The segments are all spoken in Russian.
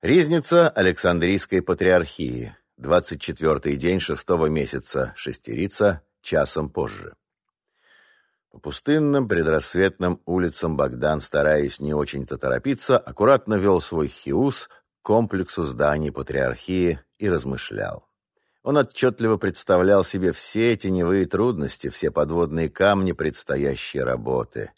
Ризница Александрийской патриархии. 24-й день шестого месяца Шестерица, часом позже. По пустынным предрассветным улицам Богдан, стараясь не очень-то торопиться, аккуратно вел свой хиус к комплексу зданий патриархии и размышлял. Он отчетливо представлял себе все теневые трудности, все подводные камни предстоящей работы.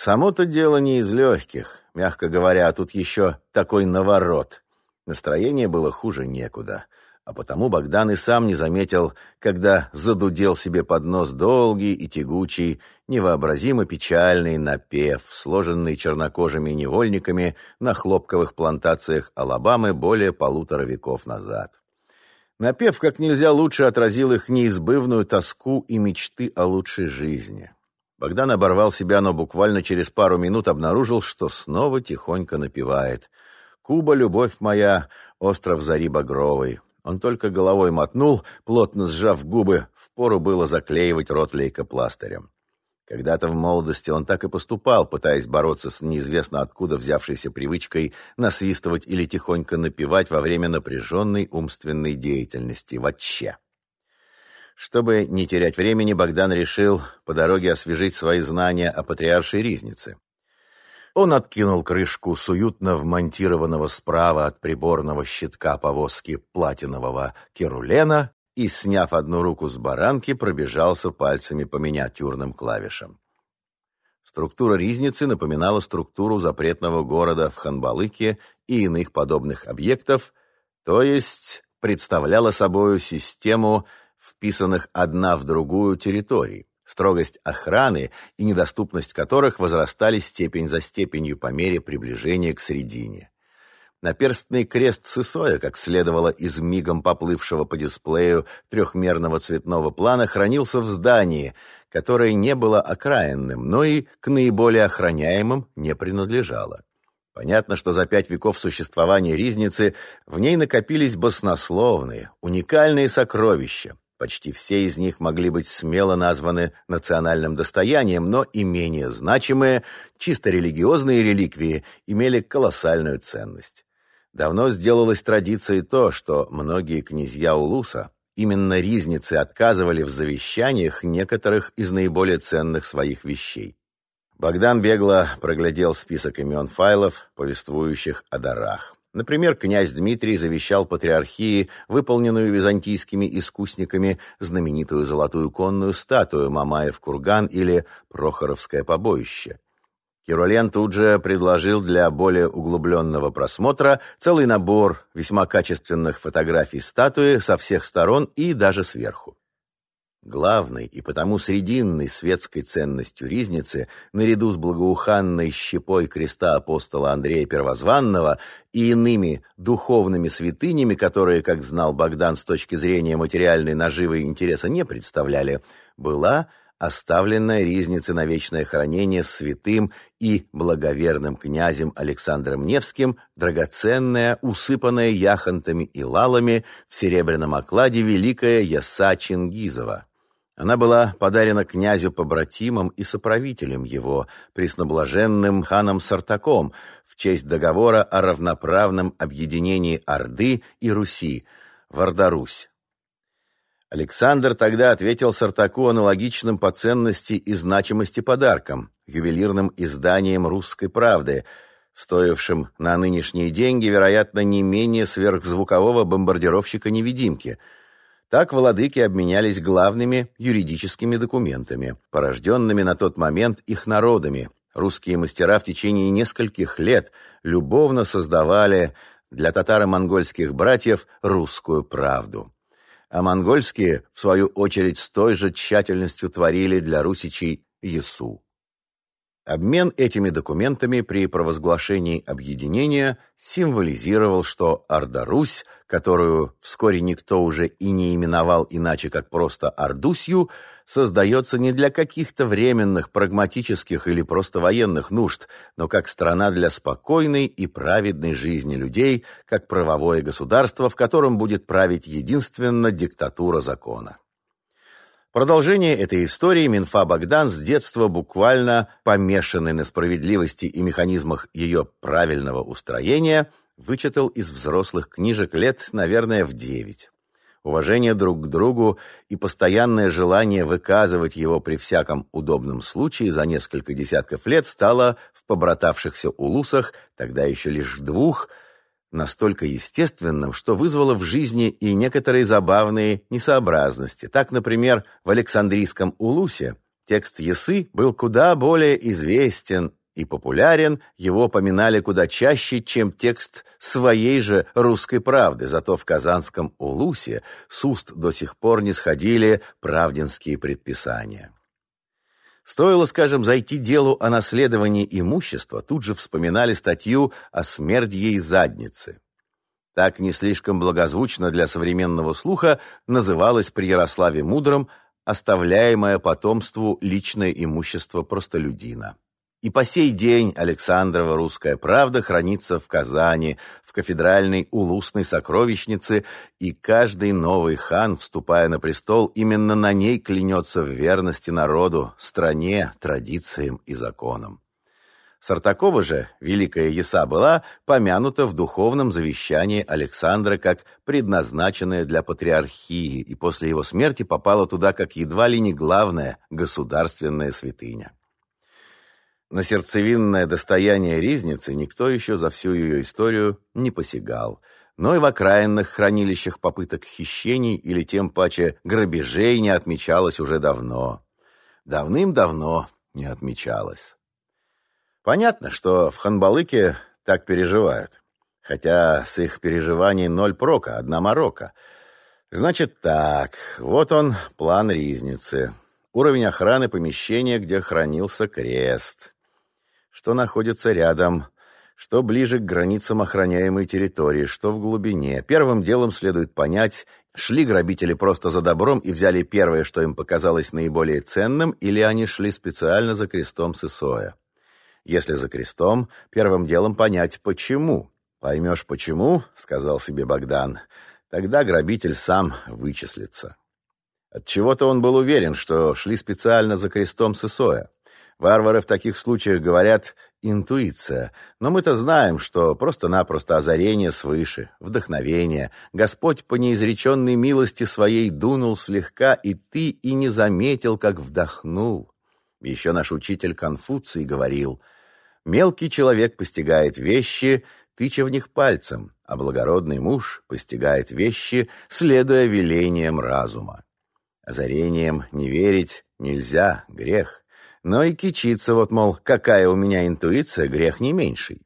Само-то дело не из легких, мягко говоря, а тут еще такой наворот. Настроение было хуже некуда, а потому Богдан и сам не заметил, когда задудел себе под нос долгий и тягучий, невообразимо печальный напев, сложенный чернокожими невольниками на хлопковых плантациях Алабамы более полутора веков назад. Напев как нельзя лучше отразил их неизбывную тоску и мечты о лучшей жизни. Богдан оборвал себя, но буквально через пару минут обнаружил, что снова тихонько напевает «Куба, любовь моя, остров зари багровый». Он только головой мотнул, плотно сжав губы, впору было заклеивать рот лейкопластырем. Когда-то в молодости он так и поступал, пытаясь бороться с неизвестно откуда взявшейся привычкой насвистывать или тихонько напевать во время напряженной умственной деятельности вообще. Чтобы не терять времени, Богдан решил по дороге освежить свои знания о патриаршей Ризнице. Он откинул крышку с уютно вмонтированного справа от приборного щитка повозки платинового керулена и, сняв одну руку с баранки, пробежался пальцами по миниатюрным клавишам. Структура ризницы напоминала структуру запретного города в Ханбалыке и иных подобных объектов, то есть представляла собою систему вписанных одна в другую территорий, строгость охраны и недоступность которых возрастали степень за степенью по мере приближения к середине. Наперстный крест Сысоя, как следовало из мигом поплывшего по дисплею трехмерного цветного плана, хранился в здании, которое не было окраинным, но и к наиболее охраняемым не принадлежало. Понятно, что за пять веков существования Ризницы в ней накопились баснословные, уникальные сокровища, Почти все из них могли быть смело названы национальным достоянием, но и менее значимые, чисто религиозные реликвии имели колоссальную ценность. Давно сделалось традицией то, что многие князья Улуса, именно ризницы, отказывали в завещаниях некоторых из наиболее ценных своих вещей. Богдан бегло проглядел список имен файлов, повествующих о дарах. Например, князь Дмитрий завещал патриархии, выполненную византийскими искусниками, знаменитую золотую конную статую Мамаев-Курган или Прохоровское побоище. Киролен тут же предложил для более углубленного просмотра целый набор весьма качественных фотографий статуи со всех сторон и даже сверху. Главной и потому срединной светской ценностью Ризницы, наряду с благоуханной щепой креста апостола Андрея Первозванного и иными духовными святынями, которые, как знал Богдан, с точки зрения материальной наживы интереса не представляли, была оставленная Ризнице на вечное хранение святым и благоверным князем Александром Невским, драгоценная, усыпанная яхонтами и лалами в серебряном окладе великая яса Чингизова. Она была подарена князю побратимам и соправителям его, пресноблаженным ханом Сартаком, в честь договора о равноправном объединении Орды и Руси в Ордорусь. Александр тогда ответил Сартаку аналогичным по ценности и значимости подарком, ювелирным изданием «Русской правды», стоившим на нынешние деньги, вероятно, не менее сверхзвукового бомбардировщика-невидимки – так владыки обменялись главными юридическими документами, порожденными на тот момент их народами. Русские мастера в течение нескольких лет любовно создавали для татаро-монгольских братьев русскую правду. А монгольские, в свою очередь, с той же тщательностью творили для русичей Ясу. Обмен этими документами при провозглашении объединения символизировал, что Орда-Русь, которую вскоре никто уже и не именовал иначе как просто Ордусью, создается не для каких-то временных, прагматических или просто военных нужд, но как страна для спокойной и праведной жизни людей, как правовое государство, в котором будет править единственно диктатура закона. Продолжение этой истории Минфа Богдан с детства буквально помешанный на справедливости и механизмах ее правильного устроения, вычитал из взрослых книжек лет, наверное, в девять. Уважение друг к другу и постоянное желание выказывать его при всяком удобном случае за несколько десятков лет стало в побратавшихся улусах, тогда еще лишь двух, настолько естественным, что вызвало в жизни и некоторые забавные несообразности. Так, например, в Александрийском улусе текст Ясы был куда более известен и популярен, его поминали куда чаще, чем текст своей же русской правды, зато в Казанском Улусе с уст до сих пор не сходили правдинские предписания. Стоило, скажем, зайти делу о наследовании имущества, тут же вспоминали статью о смердьей заднице. Так не слишком благозвучно для современного слуха называлось при Ярославе Мудром оставляемое потомству личное имущество простолюдина. И по сей день Александрова «Русская правда» хранится в Казани, в кафедральной улусной сокровищнице, и каждый новый хан, вступая на престол, именно на ней клянется в верности народу, стране, традициям и законам. Сартакова же, Великая Яса, была помянута в духовном завещании Александра как предназначенная для патриархии, и после его смерти попала туда как едва ли не главная государственная святыня. На сердцевинное достояние ризницы никто еще за всю ее историю не посягал, но и в окраинных хранилищах попыток хищений или тем паче грабежей не отмечалось уже давно. Давным-давно не отмечалось. Понятно, что в Ханбалыке так переживают, хотя с их переживаний ноль прока, одна морока. Значит так, вот он, план ризницы. Уровень охраны помещения, где хранился крест что находится рядом, что ближе к границам охраняемой территории, что в глубине. Первым делом следует понять, шли грабители просто за добром и взяли первое, что им показалось наиболее ценным, или они шли специально за крестом Сысоя. Если за крестом, первым делом понять, почему. «Поймешь, почему», — сказал себе Богдан, — «тогда грабитель сам вычислится». Отчего-то он был уверен, что шли специально за крестом Сысоя. Варвары в таких случаях говорят «интуиция», но мы-то знаем, что просто-напросто озарение свыше, вдохновение. Господь по неизреченной милости своей дунул слегка, и ты и не заметил, как вдохнул. Еще наш учитель Конфуций говорил «Мелкий человек постигает вещи, тыча в них пальцем, а благородный муж постигает вещи, следуя велениям разума». Озарением не верить нельзя, грех но и кичиться вот, мол, какая у меня интуиция, грех не меньший.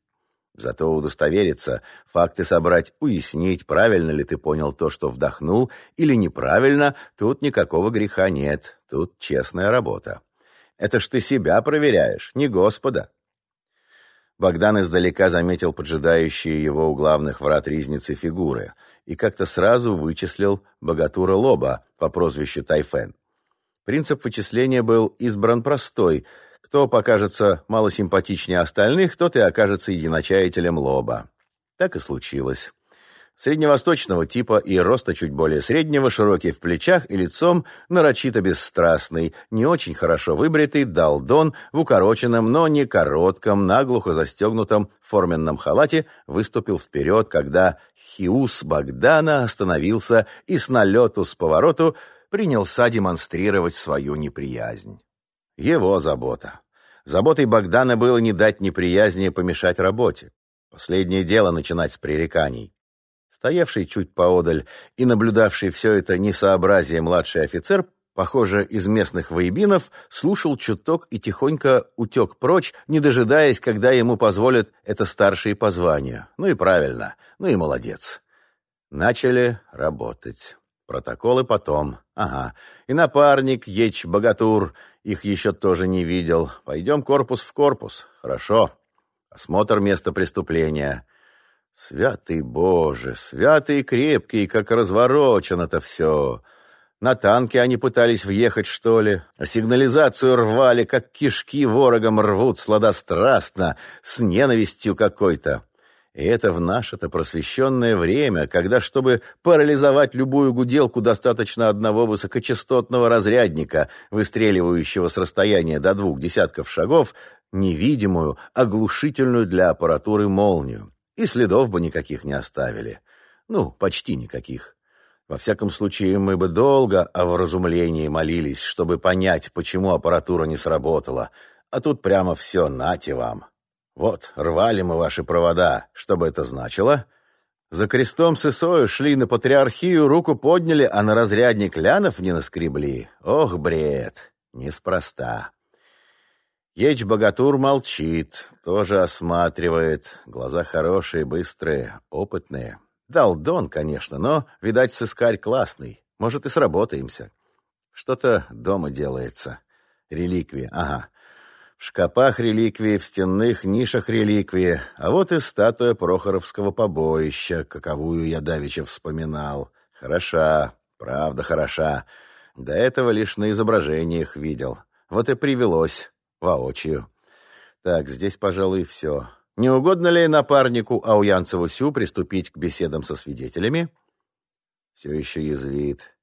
Зато удостовериться, факты собрать, уяснить, правильно ли ты понял то, что вдохнул, или неправильно, тут никакого греха нет, тут честная работа. Это ж ты себя проверяешь, не Господа. Богдан издалека заметил поджидающие его у главных врат ризницы фигуры и как-то сразу вычислил богатура Лоба по прозвищу Тайфен. Принцип вычисления был избран простой. Кто покажется малосимпатичнее остальных, тот и окажется единочаятелем лоба. Так и случилось. Средневосточного типа и роста чуть более среднего, широкий в плечах и лицом, нарочито бесстрастный, не очень хорошо выбритый, долдон в укороченном, но не коротком, наглухо застегнутом форменном халате выступил вперед, когда Хиус Богдана остановился и с налету с повороту принялся демонстрировать свою неприязнь. Его забота. Заботой Богдана было не дать неприязни помешать работе. Последнее дело начинать с пререканий. Стоявший чуть поодаль и наблюдавший все это несообразие младший офицер, похоже, из местных воебинов, слушал чуток и тихонько утек прочь, не дожидаясь, когда ему позволят это старшие по званию. Ну и правильно, ну и молодец. Начали работать. Протоколы потом. Ага. И напарник, Еч Богатур, их еще тоже не видел. Пойдем корпус в корпус. Хорошо. Осмотр места преступления. Святый Боже, святый и крепкий, как разворочено-то все. На танке они пытались въехать, что ли, а сигнализацию рвали, как кишки ворогом рвут сладострастно, с ненавистью какой-то. И это в наше-то просвещенное время, когда, чтобы парализовать любую гуделку, достаточно одного высокочастотного разрядника, выстреливающего с расстояния до двух десятков шагов, невидимую, оглушительную для аппаратуры молнию. и следов бы никаких не оставили. Ну, почти никаких. Во всяком случае, мы бы долго о вразумлении молились, чтобы понять, почему аппаратура не сработала. А тут прямо все нате вам. Вот, рвали мы ваши провода. Что бы это значило? За крестом с Исою шли на патриархию, руку подняли, а на разрядник лянов не наскребли. Ох, бред, неспроста. Еч-богатур молчит, тоже осматривает. Глаза хорошие, быстрые, опытные. Долдон, конечно, но, видать, сыскарь классный. Может, и сработаемся. Что-то дома делается. Реликвии, ага. В шкапах реликвии, в стенных нишах реликвии. А вот и статуя Прохоровского побоища, каковую я давеча вспоминал. Хороша, правда хороша. До этого лишь на изображениях видел. Вот и привелось воочию. Так, здесь, пожалуй, все. Не угодно ли напарнику Ауянцеву Сю приступить к беседам со свидетелями? Все еще язвит.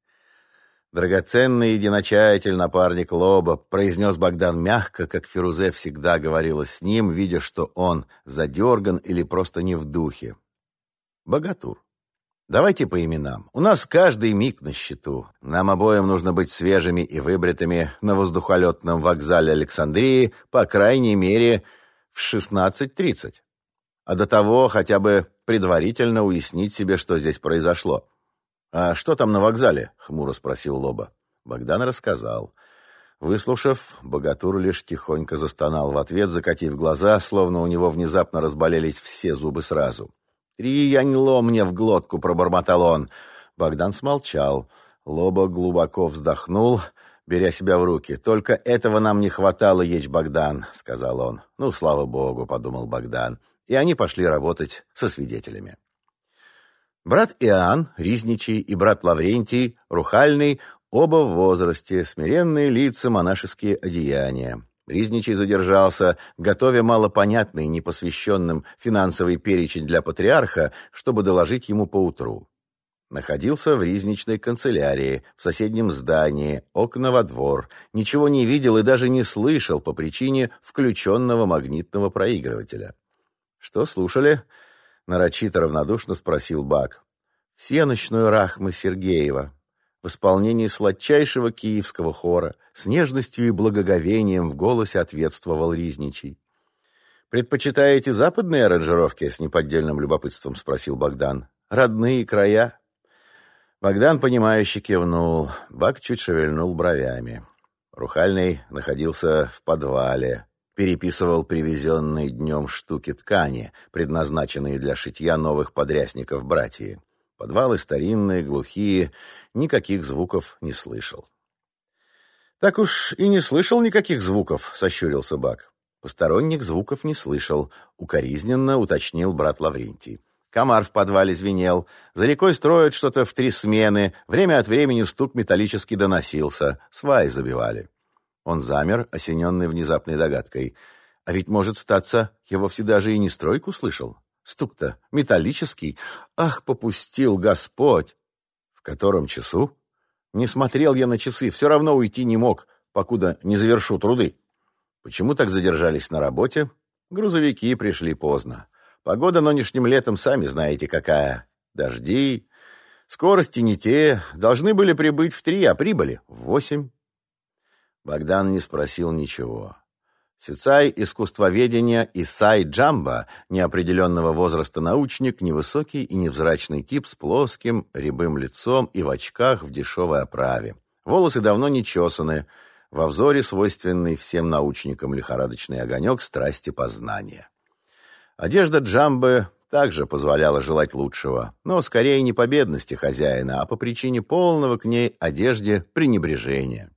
«Драгоценный единочаятель, напарник Лоба», — произнес Богдан мягко, как Фирузе всегда говорила с ним, видя, что он задерган или просто не в духе. «Богатур, давайте по именам. У нас каждый миг на счету. Нам обоим нужно быть свежими и выбритыми на воздухолетном вокзале Александрии, по крайней мере, в 16.30. А до того хотя бы предварительно уяснить себе, что здесь произошло». «А что там на вокзале?» — хмуро спросил Лоба. Богдан рассказал. Выслушав, богатур лишь тихонько застонал в ответ, закатив глаза, словно у него внезапно разболелись все зубы сразу. «Три яньло мне в глотку!» — пробормотал он. Богдан смолчал. Лоба глубоко вздохнул, беря себя в руки. «Только этого нам не хватало, Ечь Богдан», — сказал он. «Ну, слава богу», — подумал Богдан. И они пошли работать со свидетелями. Брат Иоанн, Ризничий, и брат Лаврентий, Рухальный, оба в возрасте, смиренные лица, монашеские одеяния. Ризничий задержался, готовя малопонятный, непосвященным финансовый перечень для патриарха, чтобы доложить ему поутру. Находился в Ризничной канцелярии, в соседнем здании, окна во двор, ничего не видел и даже не слышал по причине включенного магнитного проигрывателя. Что слушали? Нарочито равнодушно спросил Бак. «Всеночную Рахмы Сергеева» в исполнении сладчайшего киевского хора, с нежностью и благоговением в голосе ответствовал Ризничий. «Предпочитаете западные аранжировки?» — с неподдельным любопытством спросил Богдан. «Родные края?» Богдан, понимающе кивнул. Бак чуть шевельнул бровями. Рухальный находился в подвале переписывал привезенные днем штуки ткани, предназначенные для шитья новых подрясников братьи. Подвалы старинные, глухие, никаких звуков не слышал. «Так уж и не слышал никаких звуков», — сощурился Бак. «Посторонних звуков не слышал», — укоризненно уточнил брат Лаврентий. Комар в подвале звенел. За рекой строят что-то в три смены. Время от времени стук металлический доносился. Сваи забивали. Он замер, осененный внезапной догадкой. А ведь, может статься, я вовсе даже и не стройку слышал. Стук-то металлический. Ах, попустил Господь! В котором часу? Не смотрел я на часы, все равно уйти не мог, покуда не завершу труды. Почему так задержались на работе? Грузовики пришли поздно. Погода нынешним летом, сами знаете, какая. Дожди, скорости не те. Должны были прибыть в три, а прибыли в восемь. Богдан не спросил ничего. Сюцай искусствоведения Исай Джамба, неопределенного возраста научник, невысокий и невзрачный тип с плоским, рябым лицом и в очках в дешевой оправе. Волосы давно не чесаны, во взоре свойственный всем научникам лихорадочный огонек страсти познания. Одежда Джамбы также позволяла желать лучшего, но скорее не по бедности хозяина, а по причине полного к ней одежде пренебрежения.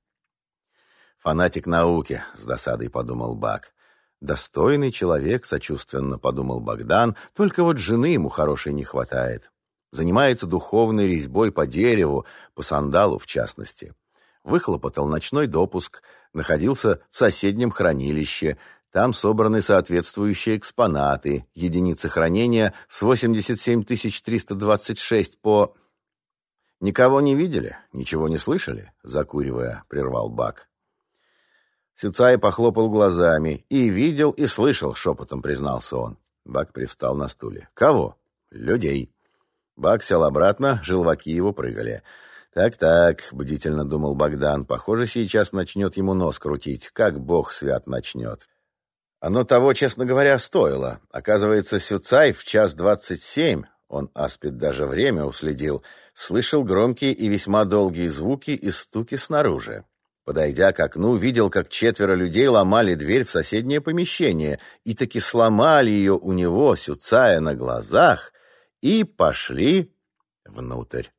Фанатик науки, с досадой подумал Бак. Достойный человек, сочувственно подумал Богдан, только вот жены ему хорошей не хватает. Занимается духовной резьбой по дереву, по сандалу в частности. Выхлопотал ночной допуск, находился в соседнем хранилище. Там собраны соответствующие экспонаты, единицы хранения с 87 326 по... «Никого не видели? Ничего не слышали?» — закуривая, прервал Бак. Сицай похлопал глазами. «И видел, и слышал», — шепотом признался он. Бак привстал на стуле. «Кого?» «Людей». Бак сел обратно, желваки его прыгали. «Так-так», — бдительно думал Богдан, — «похоже, сейчас начнет ему нос крутить. Как бог свят начнет». Оно того, честно говоря, стоило. Оказывается, Сюцай в час двадцать семь, он аспид даже время уследил, слышал громкие и весьма долгие звуки и стуки снаружи. Подойдя к окну, видел, как четверо людей ломали дверь в соседнее помещение, и таки сломали ее у него, Сюцая, на глазах, и пошли внутрь.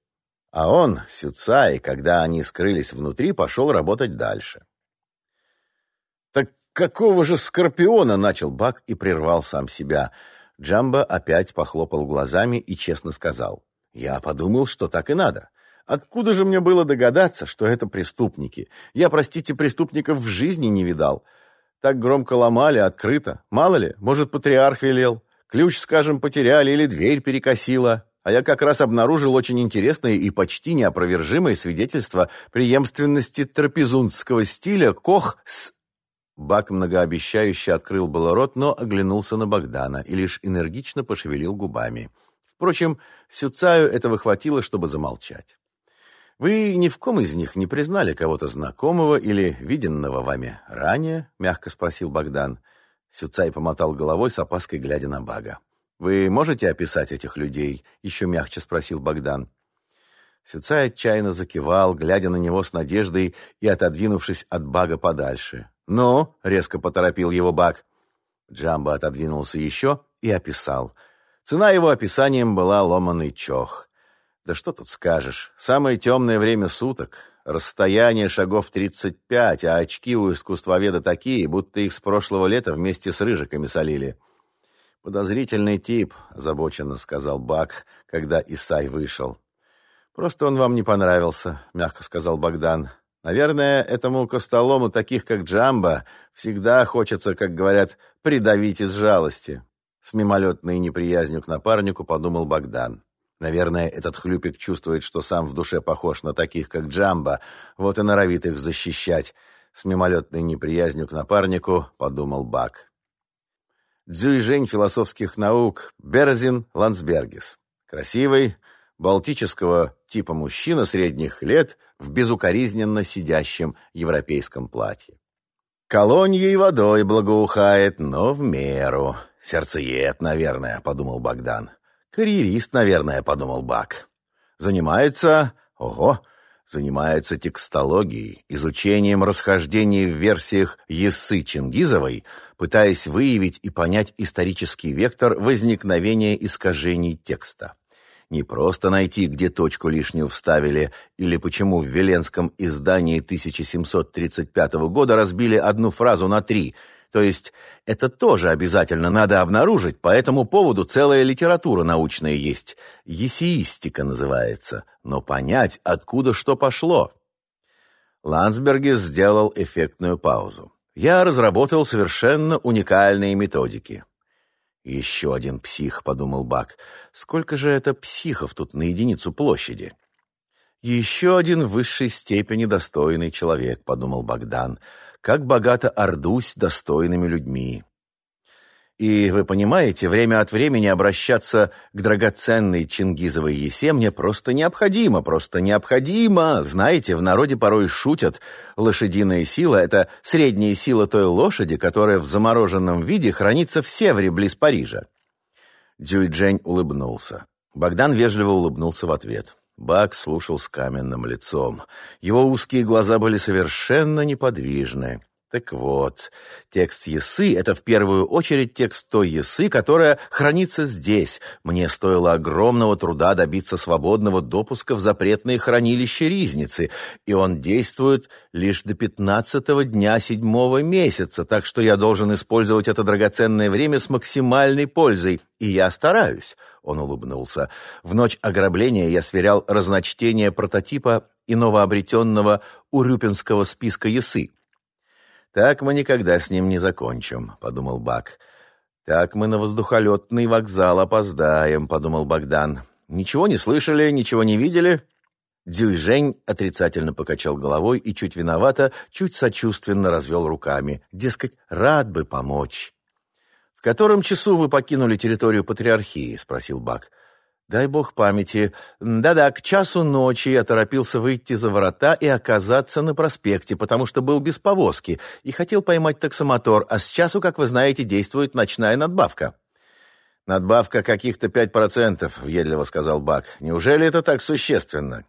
А он, Сюцай, когда они скрылись внутри, пошел работать дальше. «Так какого же скорпиона?» — начал Бак и прервал сам себя. Джамбо опять похлопал глазами и честно сказал. «Я подумал, что так и надо. Откуда же мне было догадаться, что это преступники? Я, простите, преступников в жизни не видал. Так громко ломали, открыто. Мало ли, может, патриарх велел. Ключ, скажем, потеряли или дверь перекосила а я как раз обнаружил очень интересное и почти неопровержимое свидетельство преемственности трапезунского стиля Кох с... Бак многообещающе открыл было рот, но оглянулся на Богдана и лишь энергично пошевелил губами. Впрочем, Сюцаю этого хватило, чтобы замолчать. «Вы ни в ком из них не признали кого-то знакомого или виденного вами ранее?» — мягко спросил Богдан. Сюцай помотал головой с опаской, глядя на Бага. «Вы можете описать этих людей?» — еще мягче спросил Богдан. Сюцай отчаянно закивал, глядя на него с надеждой и отодвинувшись от Бага подальше. «Ну?» — резко поторопил его Баг. Джамбо отодвинулся еще и описал. Цена его описанием была ломаный чох. Да что тут скажешь, самое темное время суток, расстояние шагов тридцать пять, а очки у искусствоведа такие, будто их с прошлого лета вместе с рыжиками солили. «Подозрительный тип», — озабоченно сказал Бак, когда Исай вышел. «Просто он вам не понравился», — мягко сказал Богдан. «Наверное, этому костолому, таких как Джамба, всегда хочется, как говорят, придавить из жалости». С мимолетной неприязнью к напарнику подумал Богдан. Наверное, этот хлюпик чувствует, что сам в душе похож на таких, как Джамба, вот и норовит их защищать. С мимолетной неприязнью к напарнику подумал Бак. Дзюйжень философских наук Берзин Ландсбергис. Красивый, балтического типа мужчина средних лет в безукоризненно сидящем европейском платье. Колоньей водой благоухает, но в меру. Сердцеед, наверное, подумал Богдан. Карьерист, наверное, подумал Бак. Занимается... Ого! занимается текстологией, изучением расхождений в версиях Есы Чингизовой, пытаясь выявить и понять исторический вектор возникновения искажений текста. Не просто найти, где точку лишнюю вставили, или почему в Веленском издании 1735 года разбили одну фразу на три – то есть это тоже обязательно надо обнаружить, по этому поводу целая литература научная есть. Есеистика называется. Но понять, откуда что пошло. Ландсберги сделал эффектную паузу. Я разработал совершенно уникальные методики. «Еще один псих», — подумал Бак. «Сколько же это психов тут на единицу площади?» «Еще один в высшей степени достойный человек», — подумал Богдан как богата Ордусь достойными людьми. И вы понимаете, время от времени обращаться к драгоценной Чингизовой Есе мне просто необходимо, просто необходимо. Знаете, в народе порой шутят, лошадиная сила — это средняя сила той лошади, которая в замороженном виде хранится в Севре, близ Парижа. Дзюйджень улыбнулся. Богдан вежливо улыбнулся в ответ. Бак слушал с каменным лицом. Его узкие глаза были совершенно неподвижны. Так вот, текст Есы — это в первую очередь текст той Есы, которая хранится здесь. Мне стоило огромного труда добиться свободного допуска в запретные хранилища Ризницы, и он действует лишь до пятнадцатого дня седьмого месяца, так что я должен использовать это драгоценное время с максимальной пользой, и я стараюсь. Он улыбнулся. В ночь ограбления я сверял разночтение прототипа и новообретенного урюпинского списка Ясы. «Так мы никогда с ним не закончим», — подумал Бак. «Так мы на воздухолетный вокзал опоздаем», — подумал Богдан. «Ничего не слышали, ничего не видели?» Дзюйжень отрицательно покачал головой и чуть виновато, чуть сочувственно развел руками. Дескать, рад бы помочь котором часу вы покинули территорию Патриархии?» — спросил Бак. «Дай бог памяти. Да-да, к часу ночи я торопился выйти за ворота и оказаться на проспекте, потому что был без повозки и хотел поймать таксомотор, а с часу, как вы знаете, действует ночная надбавка». «Надбавка каких-то пять процентов», — въедливо сказал Бак. «Неужели это так существенно?»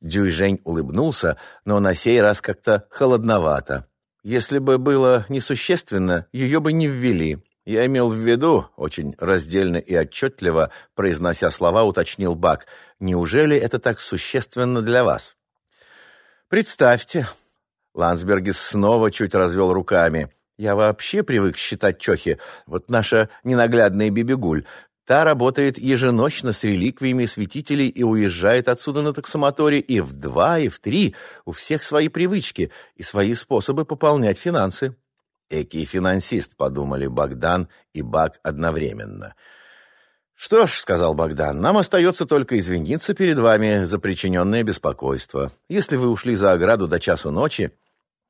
Дюйжень улыбнулся, но на сей раз как-то холодновато. «Если бы было несущественно, ее бы не ввели. Я имел в виду, очень раздельно и отчетливо, произнося слова, уточнил Бак, неужели это так существенно для вас? Представьте. Ландсбергис снова чуть развел руками. Я вообще привык считать чохи. Вот наша ненаглядная Бибигуль. Та работает еженочно с реликвиями святителей и уезжает отсюда на таксомоторе и в два, и в три. У всех свои привычки и свои способы пополнять финансы. Экий финансист, подумали Богдан и Бак одновременно. «Что ж», — сказал Богдан, — «нам остается только извиниться перед вами за причиненное беспокойство. Если вы ушли за ограду до часу ночи...»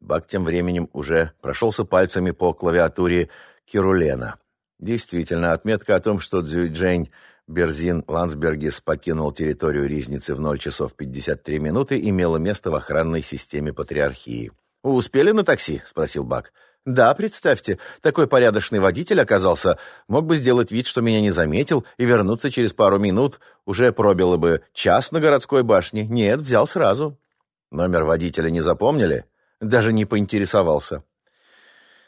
Бак тем временем уже прошелся пальцами по клавиатуре Кирулена. Действительно, отметка о том, что Цзюйджень Берзин Ландсбергис покинул территорию Ризницы в 0 часов 53 минуты, имела место в охранной системе Патриархии. «Вы успели на такси?» — спросил Бак. Да, представьте, такой порядочный водитель оказался, мог бы сделать вид, что меня не заметил, и вернуться через пару минут, уже пробило бы час на городской башне. Нет, взял сразу. Номер водителя не запомнили? Даже не поинтересовался.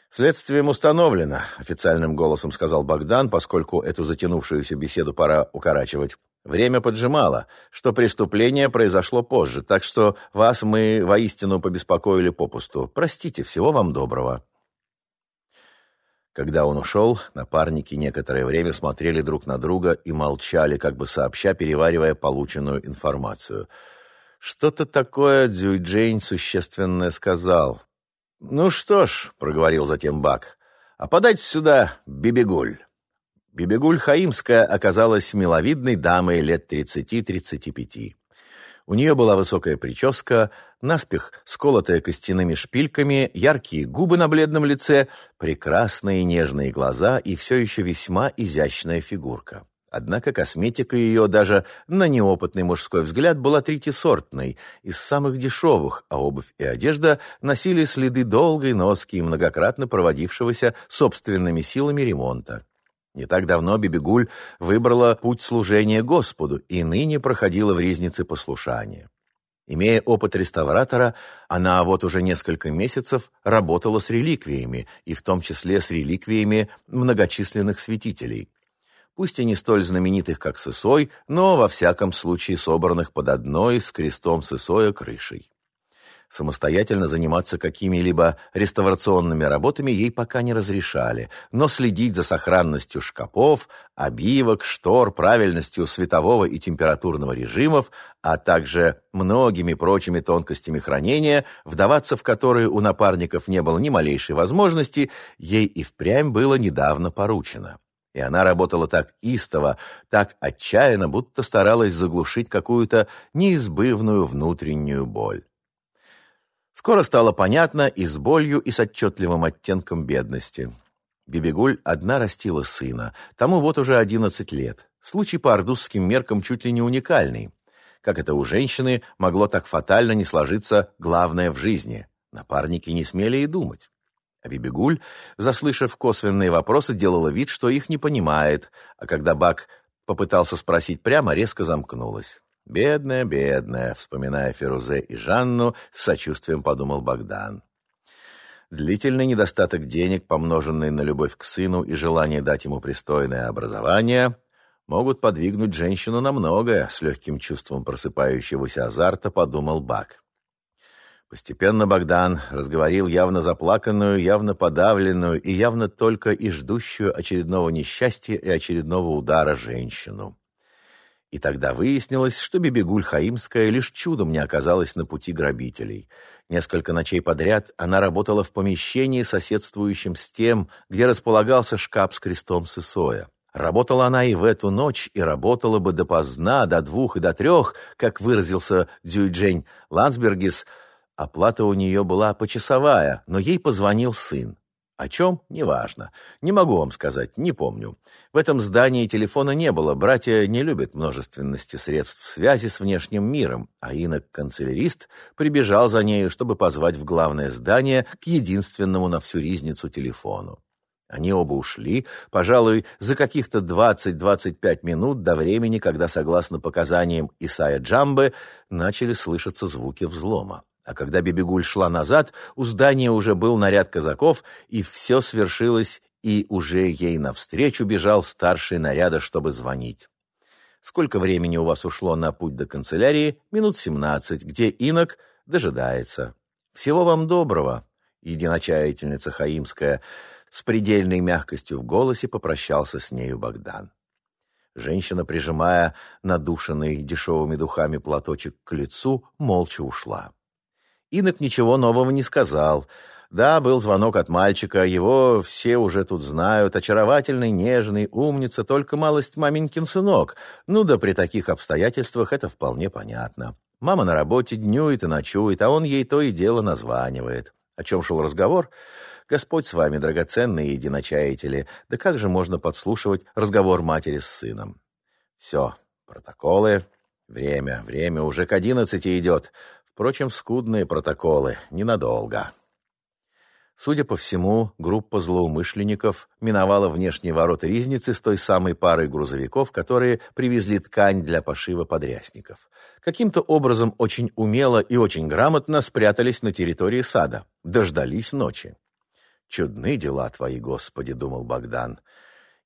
«Следствием установлено», — официальным голосом сказал Богдан, поскольку эту затянувшуюся беседу пора укорачивать. «Время поджимало, что преступление произошло позже, так что вас мы воистину побеспокоили попусту. Простите, всего вам доброго». Когда он ушел, напарники некоторое время смотрели друг на друга и молчали, как бы сообща, переваривая полученную информацию. Что-то такое Дзюйджейн существенное сказал. «Ну что ж», — проговорил затем Бак, — «а подайте сюда Бибигуль». Бибигуль Хаимская оказалась миловидной дамой лет тридцати-тридцати пяти. У нее была высокая прическа, наспех сколотая костяными шпильками, яркие губы на бледном лице, прекрасные нежные глаза и все еще весьма изящная фигурка. Однако косметика ее даже на неопытный мужской взгляд была третьесортной, из самых дешевых, а обувь и одежда носили следы долгой носки и многократно проводившегося собственными силами ремонта. Не так давно Бибигуль выбрала путь служения Господу и ныне проходила в ризнице послушания. Имея опыт реставратора, она вот уже несколько месяцев работала с реликвиями, и в том числе с реликвиями многочисленных святителей. Пусть и не столь знаменитых, как Сысой, но во всяком случае собранных под одной с крестом Сысоя крышей. Самостоятельно заниматься какими-либо реставрационными работами ей пока не разрешали, но следить за сохранностью шкафов, обивок, штор, правильностью светового и температурного режимов, а также многими прочими тонкостями хранения, вдаваться в которые у напарников не было ни малейшей возможности, ей и впрямь было недавно поручено. И она работала так истово, так отчаянно, будто старалась заглушить какую-то неизбывную внутреннюю боль. Скоро стало понятно и с болью, и с отчетливым оттенком бедности. Бибигуль одна растила сына, тому вот уже одиннадцать лет. Случай по ордузским меркам чуть ли не уникальный. Как это у женщины могло так фатально не сложиться главное в жизни? Напарники не смели и думать. А Бибигуль, заслышав косвенные вопросы, делала вид, что их не понимает, а когда Бак попытался спросить прямо, резко замкнулась. «Бедная, бедная», — вспоминая Ферузе и Жанну, с сочувствием подумал Богдан. Длительный недостаток денег, помноженный на любовь к сыну и желание дать ему пристойное образование, могут подвигнуть женщину на многое, с легким чувством просыпающегося азарта подумал Бак. Постепенно Богдан разговорил явно заплаканную, явно подавленную и явно только и ждущую очередного несчастья и очередного удара женщину. И тогда выяснилось, что Бибигуль Хаимская лишь чудом не оказалась на пути грабителей. Несколько ночей подряд она работала в помещении, соседствующем с тем, где располагался шкаф с крестом Сысоя. Работала она и в эту ночь, и работала бы допоздна, до двух и до трех, как выразился Дзюйджень Лансбергис. Оплата у нее была почасовая, но ей позвонил сын. О чем? Неважно. Не могу вам сказать, не помню. В этом здании телефона не было. Братья не любят множественности средств связи с внешним миром, а инок-канцелярист прибежал за нею, чтобы позвать в главное здание к единственному на всю ризницу телефону. Они оба ушли, пожалуй, за каких-то 20-25 минут до времени, когда, согласно показаниям Исая Джамбы, начали слышаться звуки взлома. А когда Бибигуль шла назад, у здания уже был наряд казаков, и все свершилось, и уже ей навстречу бежал старший наряда, чтобы звонить. Сколько времени у вас ушло на путь до канцелярии? Минут семнадцать, где инок дожидается. Всего вам доброго, единочаятельница Хаимская. С предельной мягкостью в голосе попрощался с нею Богдан. Женщина, прижимая надушенный дешевыми духами платочек к лицу, молча ушла. Инок ничего нового не сказал. Да, был звонок от мальчика, его все уже тут знают. Очаровательный, нежный, умница, только малость маменькин сынок. Ну да при таких обстоятельствах это вполне понятно. Мама на работе днюет и ночует, а он ей то и дело названивает. О чем шел разговор? Господь с вами, драгоценные единочаятели. Да как же можно подслушивать разговор матери с сыном? Все, протоколы. Время, время уже к одиннадцати идет. Впрочем, скудные протоколы, ненадолго. Судя по всему, группа злоумышленников миновала внешние ворота Ризницы с той самой парой грузовиков, которые привезли ткань для пошива подрясников. Каким-то образом очень умело и очень грамотно спрятались на территории сада. Дождались ночи. «Чудны дела твои, Господи», — думал Богдан.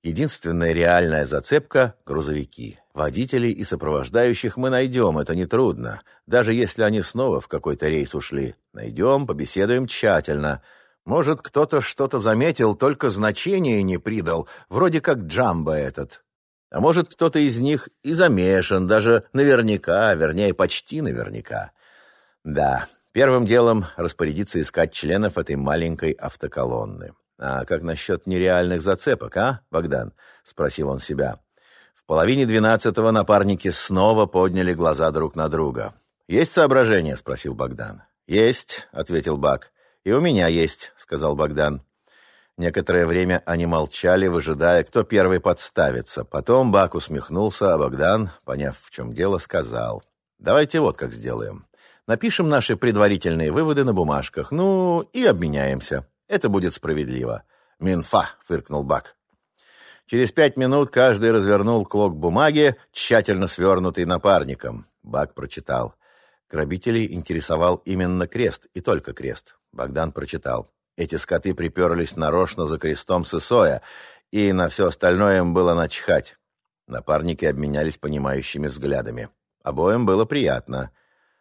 Единственная реальная зацепка — грузовики. Водителей и сопровождающих мы найдем, это нетрудно. Даже если они снова в какой-то рейс ушли. Найдем, побеседуем тщательно. Может, кто-то что-то заметил, только значения не придал, вроде как Джамбо этот. А может, кто-то из них и замешан, даже наверняка, вернее, почти наверняка. Да, первым делом распорядиться искать членов этой маленькой автоколонны. «А как насчет нереальных зацепок, а, Богдан?» — спросил он себя. В половине двенадцатого напарники снова подняли глаза друг на друга. «Есть соображение?» — спросил Богдан. «Есть», — ответил Бак. «И у меня есть», — сказал Богдан. Некоторое время они молчали, выжидая, кто первый подставится. Потом Бак усмехнулся, а Богдан, поняв, в чем дело, сказал. «Давайте вот как сделаем. Напишем наши предварительные выводы на бумажках, ну и обменяемся». Это будет справедливо. Минфа, фыркнул Бак. Через пять минут каждый развернул клок бумаги, тщательно свернутый напарником. Бак прочитал. Грабителей интересовал именно крест, и только крест. Богдан прочитал. Эти скоты приперлись нарочно за крестом Сысоя, и на все остальное им было начхать. Напарники обменялись понимающими взглядами. Обоим было приятно.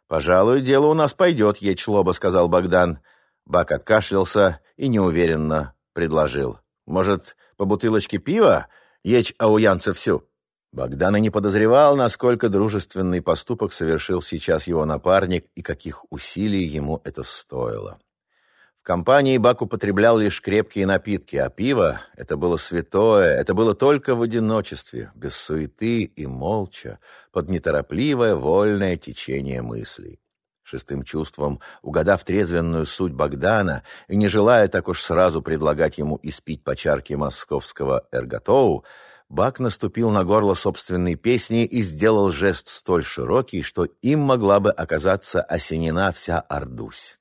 «Пожалуй, дело у нас пойдет, Ечлоба», — сказал Богдан. Бак откашлялся и неуверенно предложил. «Может, по бутылочке пива? Ечь ауянца всю?» Богдан и не подозревал, насколько дружественный поступок совершил сейчас его напарник и каких усилий ему это стоило. В компании Бак употреблял лишь крепкие напитки, а пиво — это было святое, это было только в одиночестве, без суеты и молча, под неторопливое, вольное течение мыслей. Шестым чувством, угадав трезвенную суть Богдана и не желая так уж сразу предлагать ему испить по чарке московского эрготоу, Бак наступил на горло собственной песни и сделал жест столь широкий, что им могла бы оказаться осенена вся Ордусь.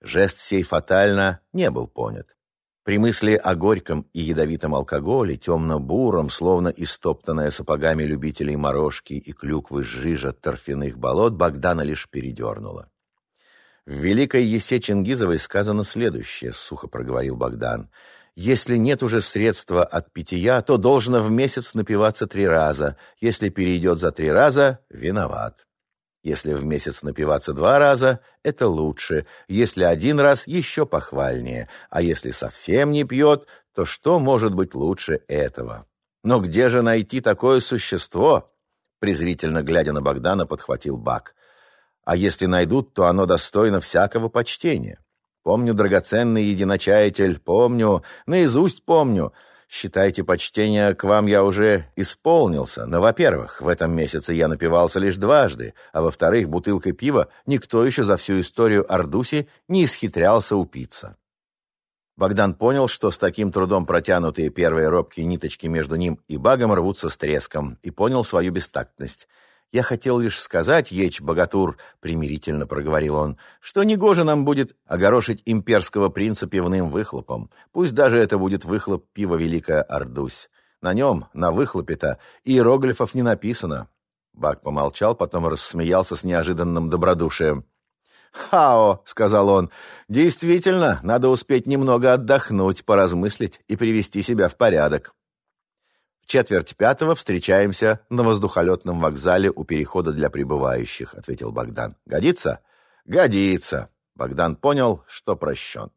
Жест сей фатально не был понят. При мысли о горьком и ядовитом алкоголе, темно-буром, словно истоптанная сапогами любителей морожки и клюквы жижа торфяных болот, Богдана лишь передернула. В Великой Есе Чингизовой сказано следующее, сухо проговорил Богдан. Если нет уже средства от питья, то должно в месяц напиваться три раза. Если перейдет за три раза, виноват. Если в месяц напиваться два раза, это лучше. Если один раз, еще похвальнее. А если совсем не пьет, то что может быть лучше этого? Но где же найти такое существо? Презрительно глядя на Богдана, подхватил Бак. А если найдут, то оно достойно всякого почтения. Помню, драгоценный единочаятель, помню, наизусть помню — Считайте, почтение к вам я уже исполнился. Но, во-первых, в этом месяце я напивался лишь дважды, а во-вторых, бутылкой пива никто еще за всю историю Ардуси не исхитрялся упиться. Богдан понял, что с таким трудом протянутые первые робкие ниточки между ним и Багом рвутся с треском, и понял свою бестактность. «Я хотел лишь сказать, Еч Богатур», — примирительно проговорил он, «что негоже нам будет огорошить имперского принца пивным выхлопом. Пусть даже это будет выхлоп пива Великая Ордусь. На нем, на выхлопе-то, иероглифов не написано». Баг помолчал, потом рассмеялся с неожиданным добродушием. «Хао», — сказал он, — «действительно, надо успеть немного отдохнуть, поразмыслить и привести себя в порядок». Четверть пятого встречаемся на воздухолетном вокзале у перехода для прибывающих», — ответил Богдан. «Годится?» «Годится». Богдан понял, что прощен.